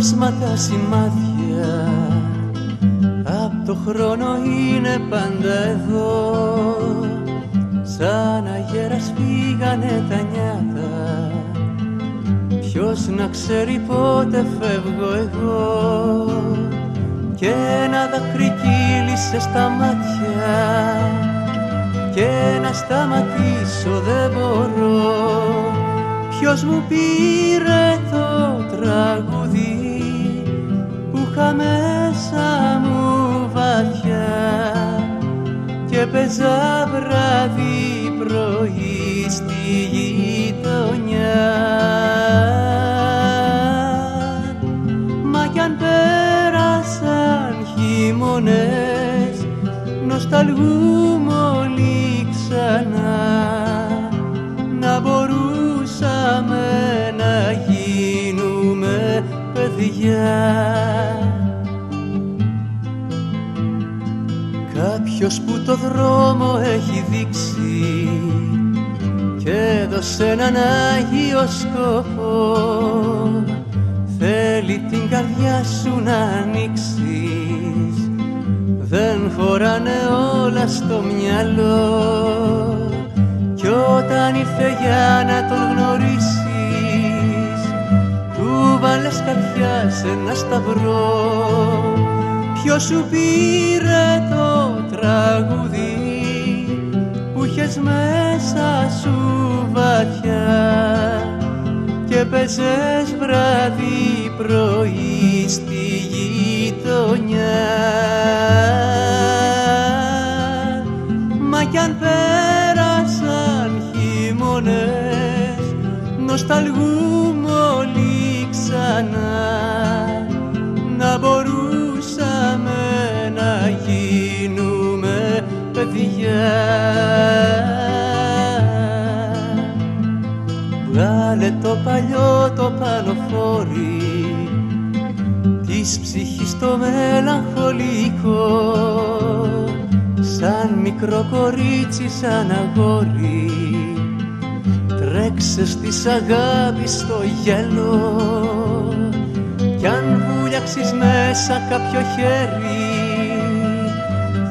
πρόσματα σημάδια. Απ' το χρόνο είναι πάντα εδώ. Σαν αγέρας φύγανε τα νιάτα. Ποιος να ξέρει πότε φεύγω εγώ. Και ένα δάκρυ κύλησε στα μάτια. Και να σταματήσω δεν μπορώ. Ποιος μου πήρε το τραγούδι που είχα μέσα μου βαθιά και παίζα βράδυ πρωί στη γειτονιά. Μα κι αν πέρασαν χειμώνες νοσταλγούμε όλοι ξανά να μπορούσαμε παιδιά Κάποιος που το δρόμο έχει δείξει και έδωσε έναν Άγιο σκοπό. Θέλει την καρδιά σου να ανοίξεις. Δεν χωράνε όλα στο μυαλό. Κι όταν ήρθε για να τον γνωρίσεις του βάλες καρδιάς σε ένα σταυρό. Ποιος σου πήρε το τραγούδι που είχες μέσα σου βαθιά και παίζες βράδυ πρωί στη γειτονιά. Μα κι αν πέρασαν χειμώνες νοσταλγούμε όλοι ξανά να μπορούσαμε να γίνουμε παιδιά. Βγάλε το παλιό το πανοφόρι της ψυχής το μελαγχολικό σαν μικρό κορίτσι σαν αγόρι τρέξε στις αγάπης στο γέλο. Κι αν βουλιάξεις μέσα κάποιο χέρι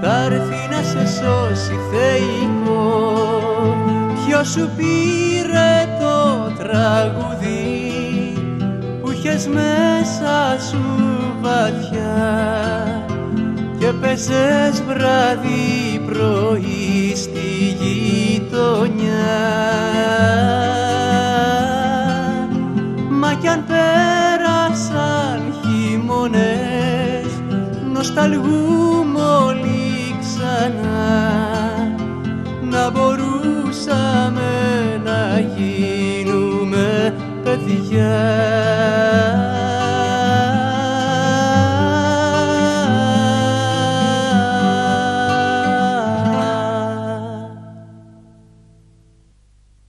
θα έρθει να σε σώσει θεϊκό. Ποιος σου πήρε το τραγούδι που είχες μέσα σου βαθιά και πέσες βράδυ πρωί στη γειτονιά; Χειμώνες νοσταλγούμε όλοι ξανά. Να μπορούσαμε να γίνουμε παιδιά